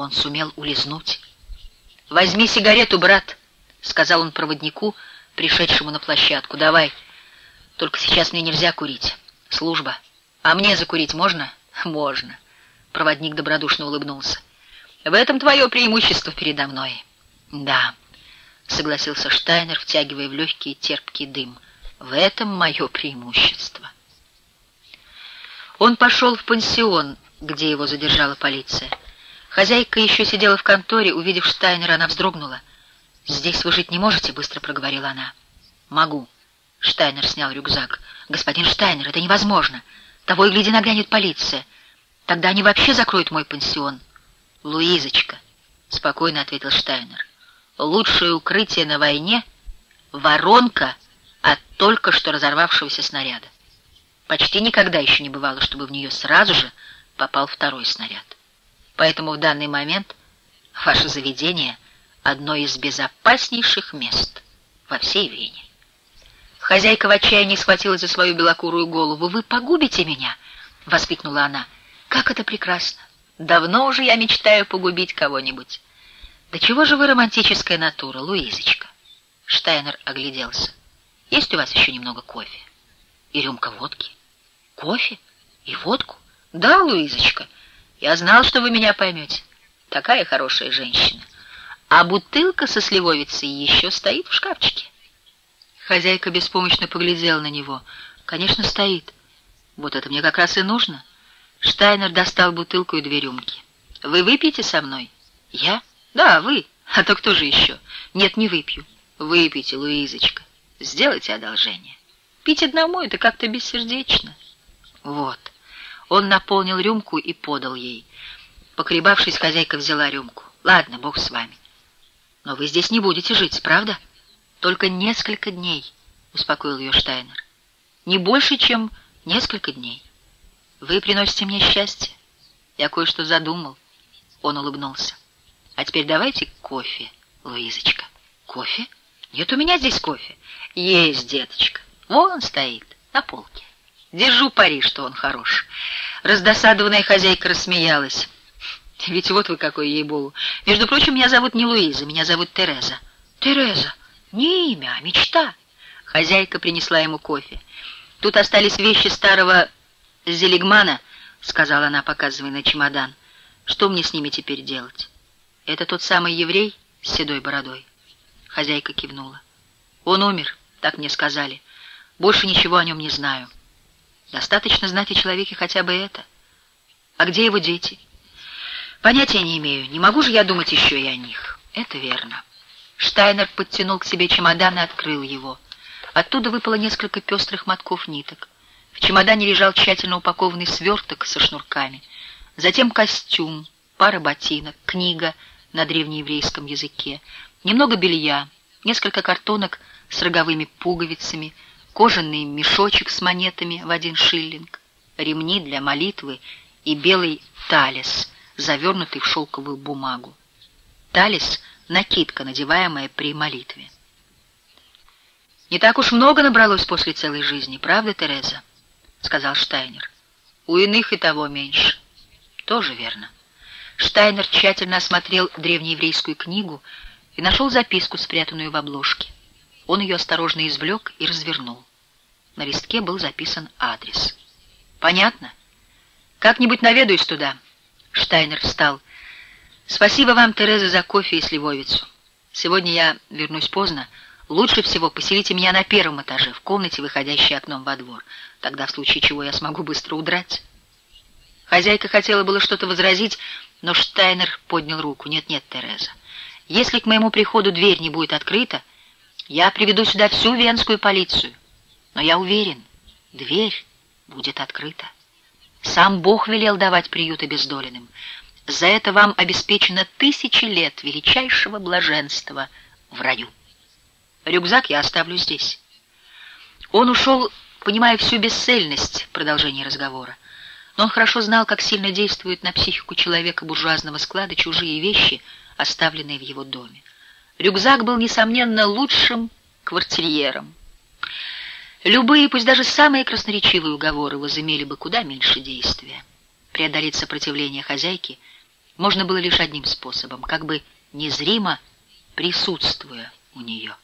Он сумел улизнуть. «Возьми сигарету, брат», — сказал он проводнику, пришедшему на площадку. «Давай. Только сейчас мне нельзя курить. Служба. А мне закурить можно?» «Можно». Проводник добродушно улыбнулся. «В этом твое преимущество передо мной». «Да», — согласился Штайнер, втягивая в легкий терпкий дым. «В этом мое преимущество». Он пошел в пансион, где его задержала полиция. Хозяйка еще сидела в конторе, увидев Штайнера, она вздрогнула. «Здесь вы жить не можете?» — быстро проговорила она. «Могу». Штайнер снял рюкзак. «Господин Штайнер, это невозможно. Того и гляди наглянет полиция. Тогда они вообще закроют мой пансион». «Луизочка», — спокойно ответил Штайнер, — «лучшее укрытие на войне — воронка от только что разорвавшегося снаряда. Почти никогда еще не бывало, чтобы в нее сразу же попал второй снаряд. Поэтому в данный момент ваше заведение — одно из безопаснейших мест во всей Вене. Хозяйка в отчаянии схватилась за свою белокурую голову. «Вы погубите меня!» — воскликнула она. «Как это прекрасно! Давно уже я мечтаю погубить кого-нибудь. Да чего же вы романтическая натура, Луизочка?» Штайнер огляделся. «Есть у вас еще немного кофе? И рюмка водки? Кофе? И водку? Да, Луизочка, я знал, что вы меня поймете. Такая хорошая женщина. А бутылка со сливовицей еще стоит в шкафчике». Хозяйка беспомощно поглядела на него. «Конечно, стоит. Вот это мне как раз и нужно». Штайнер достал бутылку и две рюмки. «Вы выпьете со мной?» «Я?» «Да, вы. А то кто же еще?» «Нет, не выпью». «Выпейте, Луизочка. Сделайте одолжение. Пить одному — это как-то бессердечно». «Вот». Он наполнил рюмку и подал ей. Поколебавшись, хозяйка взяла рюмку. «Ладно, бог с вами. Но вы здесь не будете жить, правда?» «Только несколько дней», — успокоил ее Штайнер. «Не больше, чем несколько дней». Вы приносите мне счастье. Я кое-что задумал. Он улыбнулся. А теперь давайте кофе, Луизочка. Кофе? Нет у меня здесь кофе. Есть, деточка. Вон он стоит, на полке. Держу пари, что он хорош. Раздосадованная хозяйка рассмеялась. Ведь вот вы какой ей-богу. Между прочим, меня зовут не Луиза, меня зовут Тереза. Тереза. Не имя, а мечта. Хозяйка принесла ему кофе. Тут остались вещи старого «Зелигмана», — сказала она, показывая на чемодан. «Что мне с ними теперь делать?» «Это тот самый еврей с седой бородой?» Хозяйка кивнула. «Он умер, так мне сказали. Больше ничего о нем не знаю. Достаточно знать о человеке хотя бы это. А где его дети?» «Понятия не имею. Не могу же я думать еще и о них». «Это верно». Штайнер подтянул к себе чемодан и открыл его. Оттуда выпало несколько пестрых мотков ниток. В чемодане лежал тщательно упакованный сверток со шнурками, затем костюм, пара ботинок, книга на древнееврейском языке, немного белья, несколько картонок с роговыми пуговицами, кожаный мешочек с монетами в один шиллинг, ремни для молитвы и белый талис, завернутый в шелковую бумагу. Талис — накидка, надеваемая при молитве. Не так уж много набралось после целой жизни, правда, Тереза? — сказал Штайнер. «У иных и того меньше». «Тоже верно». Штайнер тщательно осмотрел древнееврейскую книгу и нашел записку, спрятанную в обложке. Он ее осторожно извлек и развернул. На листке был записан адрес. «Понятно? Как-нибудь наведаюсь туда». Штайнер встал. «Спасибо вам, Тереза, за кофе и сливовицу. Сегодня я вернусь поздно, Лучше всего поселите меня на первом этаже, в комнате, выходящей окном во двор. Тогда, в случае чего, я смогу быстро удрать. Хозяйка хотела было что-то возразить, но Штайнер поднял руку. «Нет-нет, Тереза, если к моему приходу дверь не будет открыта, я приведу сюда всю венскую полицию. Но я уверен, дверь будет открыта. Сам Бог велел давать приют обездоленным. За это вам обеспечено тысячи лет величайшего блаженства в раю». Рюкзак я оставлю здесь. Он ушел, понимая всю бесцельность продолжения разговора. Но он хорошо знал, как сильно действуют на психику человека буржуазного склада чужие вещи, оставленные в его доме. Рюкзак был, несомненно, лучшим квартирьером. Любые, пусть даже самые красноречивые уговоры возымели бы куда меньше действия. Преодолеть сопротивление хозяйки можно было лишь одним способом, как бы незримо присутствуя у нее.